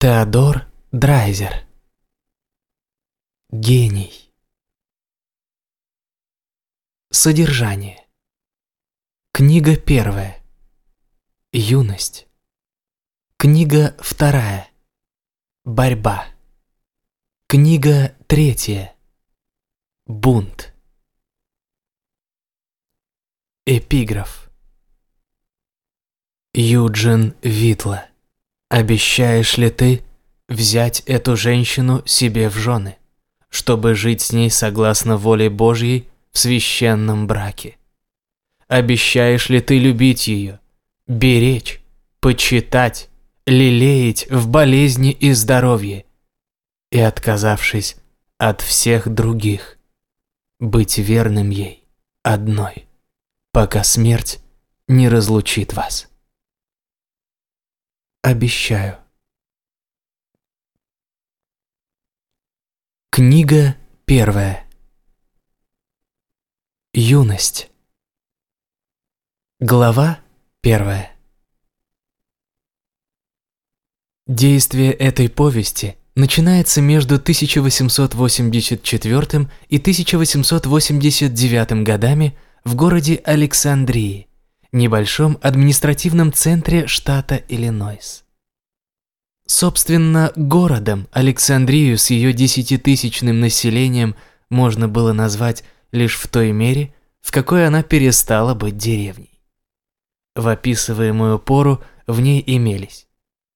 Теодор Драйзер. Гений. Содержание. Книга первая. Юность. Книга вторая. Борьба. Книга третья. Бунт. Эпиграф. Юджин Витла. Обещаешь ли ты взять эту женщину себе в жены, чтобы жить с ней согласно воле Божьей в священном браке? Обещаешь ли ты любить ее, беречь, почитать, лелеять в болезни и здоровье, и, отказавшись от всех других, быть верным ей одной, пока смерть не разлучит вас? Обещаю. Книга первая. Юность. Глава первая. Действие этой повести начинается между 1884 и 1889 годами в городе Александрии, небольшом административном центре штата Иллинойс. Собственно, городом Александрию с ее десятитысячным населением можно было назвать лишь в той мере, в какой она перестала быть деревней. В описываемую пору в ней имелись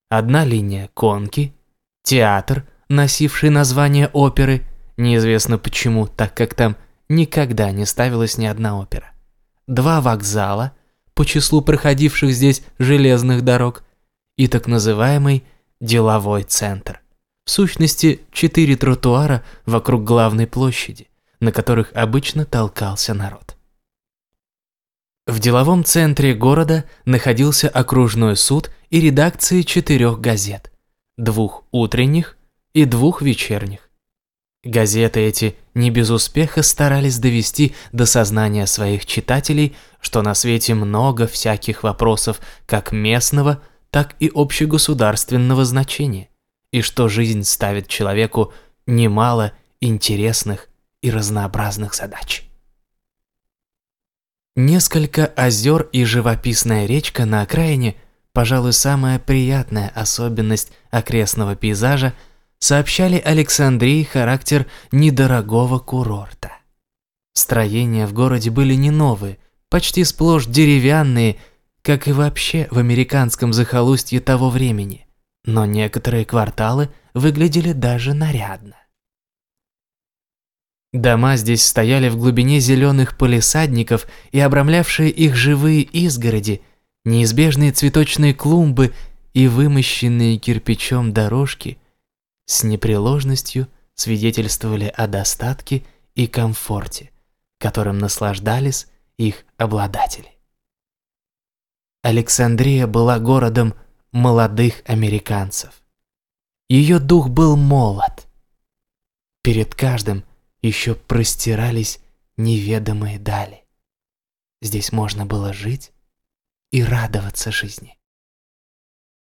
одна линия конки, театр, носивший название оперы, неизвестно почему, так как там никогда не ставилась ни одна опера, два вокзала – по числу проходивших здесь железных дорог, и так называемый деловой центр. В сущности, четыре тротуара вокруг главной площади, на которых обычно толкался народ. В деловом центре города находился окружной суд и редакции четырех газет, двух утренних и двух вечерних. Газеты эти не без успеха старались довести до сознания своих читателей, что на свете много всяких вопросов как местного, так и общегосударственного значения, и что жизнь ставит человеку немало интересных и разнообразных задач. Несколько озер и живописная речка на окраине, пожалуй, самая приятная особенность окрестного пейзажа – сообщали Александрии характер недорогого курорта. Строения в городе были не новые, почти сплошь деревянные, как и вообще в американском захолустье того времени, но некоторые кварталы выглядели даже нарядно. Дома здесь стояли в глубине зеленых полисадников и обрамлявшие их живые изгороди, неизбежные цветочные клумбы и вымощенные кирпичом дорожки с непреложностью свидетельствовали о достатке и комфорте, которым наслаждались их обладатели. Александрия была городом молодых американцев. Ее дух был молод. Перед каждым еще простирались неведомые дали. Здесь можно было жить и радоваться жизни.